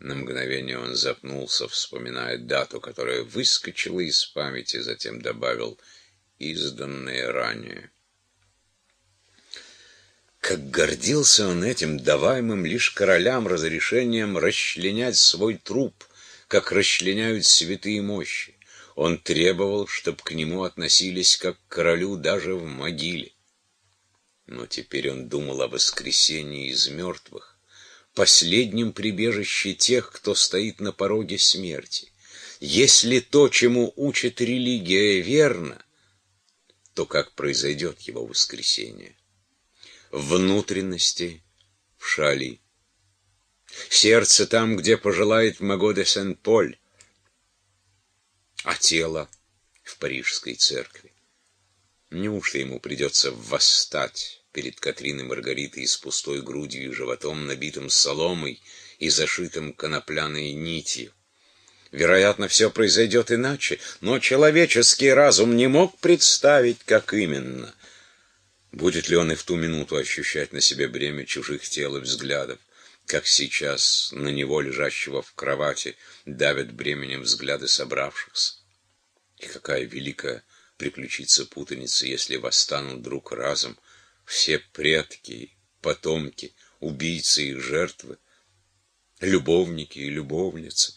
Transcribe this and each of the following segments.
На мгновение он запнулся, вспоминая дату, которая выскочила из памяти, затем добавил «изданные ранее». Как гордился он этим даваемым лишь королям разрешением расчленять свой труп, как расчленяют святые мощи. Он требовал, чтобы к нему относились как к королю даже в могиле. Но теперь он думал о воскресении из мертвых, последнем прибежище тех, кто стоит на пороге смерти. Если то, чему учит религия, верно, то как произойдет его воскресение? Внутренности в Шали. Сердце там, где пожелает Маго де Сен-Поль, а тело в Парижской церкви. Неужто ему придется восстать? Перед Катриной Маргаритой с пустой грудью и животом, набитым соломой и зашитым конопляной нитью. Вероятно, все произойдет иначе, но человеческий разум не мог представить, как именно. Будет ли он и в ту минуту ощущать на себе бремя чужих тел и взглядов, как сейчас на него, лежащего в кровати, давят бременем взгляды собравшихся? И какая великая приключится путаница, если восстанут друг разом, все предки, потомки, убийцы и жертвы, любовники и любовницы.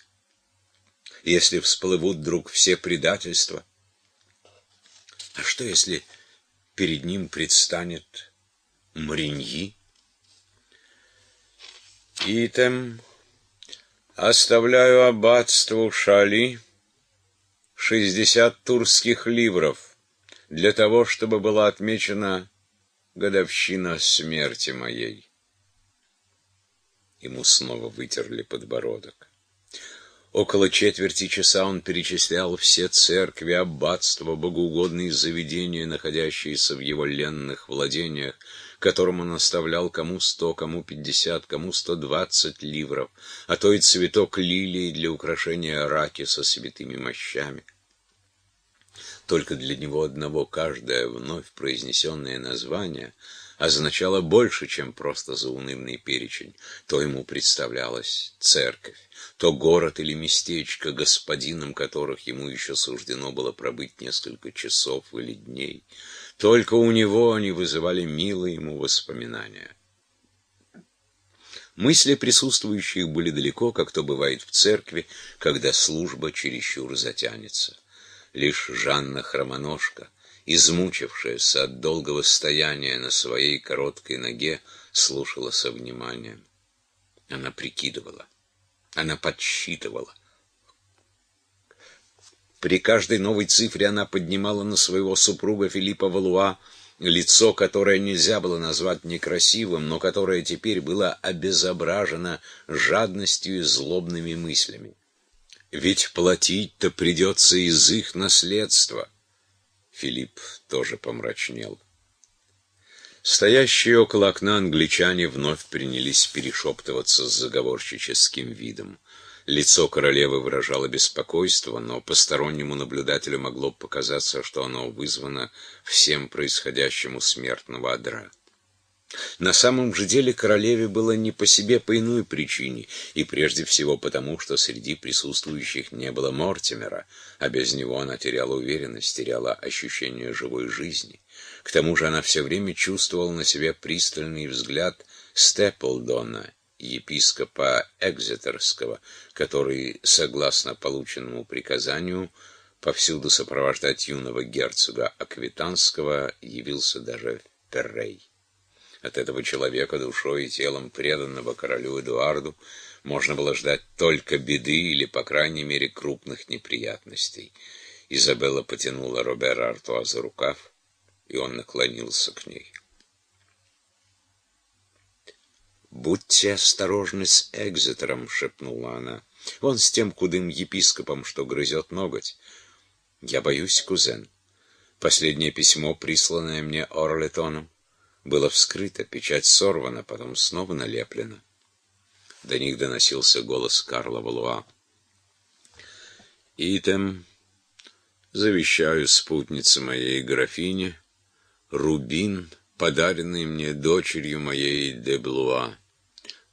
Если всплывут вдруг все предательства, а что если перед ним предстанет Мариньи? Итем оставляю аббатству Шали шестьдесят турских ливров для того, чтобы была отмечена годовщина смерти моей. Ему снова вытерли подбородок. Около четверти часа он перечислял все церкви, аббатства, богоугодные заведения, находящиеся в его ленных владениях, которым он оставлял кому сто, кому пятьдесят, кому сто двадцать ливров, а то и цветок лилии для украшения раки со святыми мощами. Только для него одного каждое вновь произнесенное название означало больше, чем просто заунывный перечень. То ему представлялась церковь, то город или местечко, господином которых ему еще суждено было пробыть несколько часов или дней. Только у него они вызывали милые ему воспоминания. Мысли присутствующих были далеко, как то бывает в церкви, когда служба чересчур затянется. Лишь Жанна Хромоножка, измучившаяся от долгого стояния на своей короткой ноге, слушала со вниманием. Она прикидывала, она подсчитывала. При каждой новой цифре она поднимала на своего супруга Филиппа Валуа лицо, которое нельзя было назвать некрасивым, но которое теперь было обезображено жадностью и злобными мыслями. Ведь платить-то придется из их наследства. Филипп тоже помрачнел. Стоящие около окна англичане вновь принялись перешептываться с заговорщическим видом. Лицо королевы выражало беспокойство, но постороннему наблюдателю могло показаться, что оно вызвано всем происходящему смертного одра. На самом же деле королеве было не по себе по иной причине, и прежде всего потому, что среди присутствующих не было Мортимера, а без него она теряла уверенность, теряла ощущение живой жизни. К тому же она все время чувствовала на себе пристальный взгляд Степлдона, епископа Экзетерского, который, согласно полученному приказанию, повсюду сопровождать юного герцога Аквитанского, явился даже в Перрей. От этого человека, душой и телом преданного королю Эдуарду, можно было ждать только беды или, по крайней мере, крупных неприятностей. Изабелла потянула Робера Артуа за рукав, и он наклонился к ней. «Будьте осторожны с Экзетером», — шепнула она. «Он с тем худым епископом, что грызет ноготь. Я боюсь, кузен. Последнее письмо, присланное мне Орлетоном, было вскрыто, печать сорвана, потом снова налеплена. До них доносился голос Карла Валуа. «Итем, завещаю спутнице моей графине, рубин, подаренный мне дочерью моей Деблуа.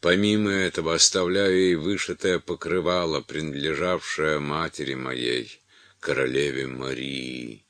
Помимо этого оставляю ей вышитое покрывало, принадлежавшее матери моей, королеве Марии.